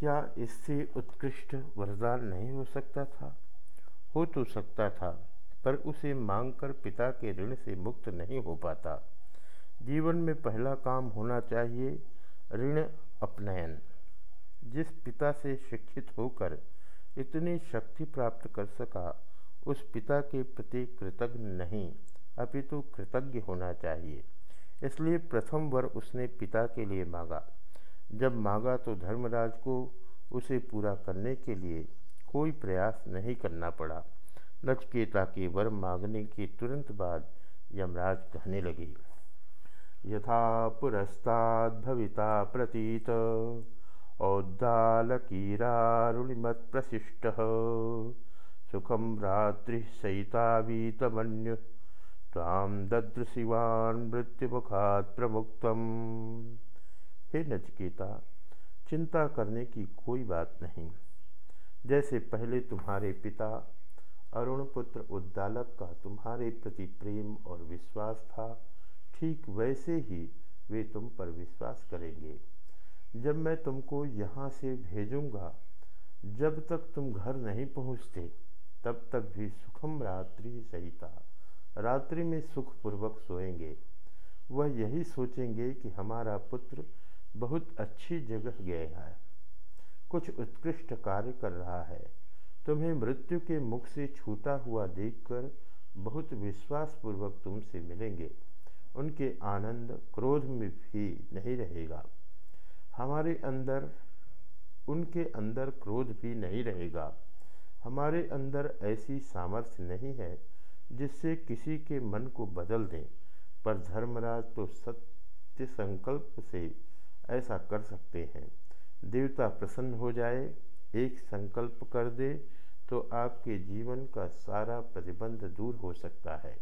क्या इससे उत्कृष्ट वरदान नहीं हो सकता था? हो तो सकता था, पर उसे मांगकर पिता के ऋण से मुक्त नहीं हो पाता। जीवन में पहला काम होना चाहिए ऋण अपनयन। जिस पिता से शिक्षित होकर इतनी शक्ति प्राप्त कर सका, उस पिता के प्रति कृतज्ञ नहीं अपितु कृतज्ञ होना चाहिए। इसलिए प्रथम वर उसने पिता के लिए मांगा। जब मांगा तो धर्मराज को उसे पूरा करने के लिए कोई प्रयास नहीं करना पड़ा। नचकेता के वर मांगने के तुरंत बाद यमराज कहने लगे, यथा पुरस्ताद भविता प्रतीत औद्दालकीरारुणिमत प्रशिष्ट सुखम रात्रि सहितावीतमन्यु ताम दद्रशिवान मृत्युमुखात प्रमुक्तम। हे नचकेता, चिंता करने की कोई बात नहीं। जैसे पहले तुम्हारे पिता अरुण पुत्र उद्दालक का तुम्हारे प्रति प्रेम और विश्वास था, ठीक वैसे ही वे तुम पर विश्वास करेंगे। जब मैं तुमको यहाँ से भेजूँगा, जब तक तुम घर नहीं पहुँचते, तब तक भी सुखम रात्रि सहिता, रात्रि में सुखपूर्वक सोएँगे। वह यही सोचेंगे कि हमारा पुत्र बहुत अच्छी जगह गया है। कुछ उत्कृष्ट कार्य कर रहा है। तुम्हें मृत्यु के मुख से छूटा हुआ देखकर बहुत विश्वासपूर्वक तुमसे मिलेंगे। उनके आनंद क्रोध में भी नहीं रहेगा। हमारे अंदर, उनके अंदर क्रोध भी नहीं रहेगा। हमारे अंदर ऐसी सामर्थ्य नहीं है जिससे किसी के मन को बदल दें। पर धर्मराज तो सत्य संकल्प से ऐसा कर सकते हैं। देवता प्रसन्न हो जाए एक संकल्प कर दे तो आपके जीवन का सारा प्रतिबंध दूर हो सकता है।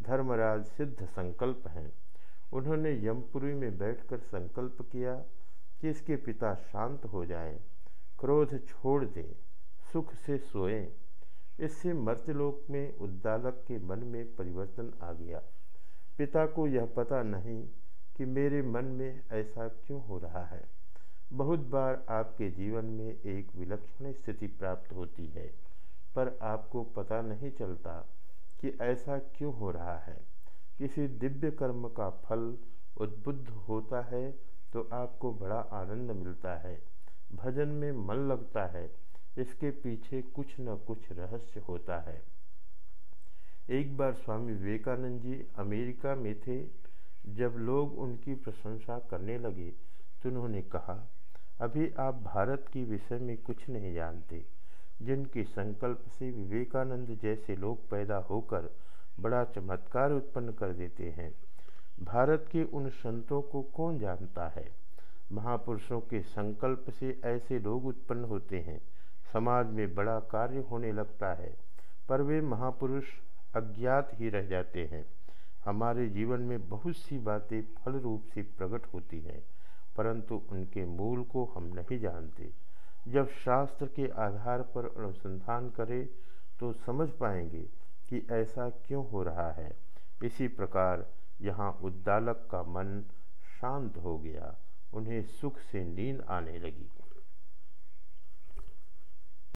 धर्मराज सिद्ध संकल्प हैं। उन्होंने यमपुरी में बैठकर संकल्प किया कि इसके पिता शांत हो जाएँ, क्रोध छोड़ दें सुख से सोएँ। इससे मर्तलोक में उद्दालक के मन में परिवर्तन आ गया। पिता को यह पता नहीं कि मेरे मन में ऐसा क्यों हो रहा है? बहुत बार आपके जीवन में एक विलक्षण स्थिति प्राप्त होती है, पर आपको पता नहीं चलता कि ऐसा क्यों हो रहा है। किसी दिव्य कर्म का फल उद्बुद्ध होता है तो आपको बड़ा आनंद मिलता है। भजन में मन लगता है, इसके पीछे कुछ न कुछ रहस्य होता है। एक बार स्वामी विवेकानंद जी अमेरिका में थे जब लोग उनकी प्रशंसा करने लगे तो उन्होंने कहा, अभी आप भारत के विषय में कुछ नहीं जानते। जिनके संकल्प से विवेकानंद जैसे लोग पैदा होकर बड़ा चमत्कार उत्पन्न कर देते हैं, भारत के उन संतों को कौन जानता है? महापुरुषों के संकल्प से ऐसे लोग उत्पन्न होते हैं। समाज में बड़ा कार्य होने लगता है, पर वे महापुरुष अज्ञात ही रह जाते हैं। हमारे जीवन में बहुत सी बातें फल रूप से प्रकट होती हैं, परंतु उनके मूल को हम नहीं जानते। जब शास्त्र के आधार पर अनुसंधान करें तो समझ पाएँगे कि ऐसा क्यों हो रहा है। इसी प्रकार यहाँ उद्दालक का मन शांत हो गया, उन्हें सुख से नींद आने लगी।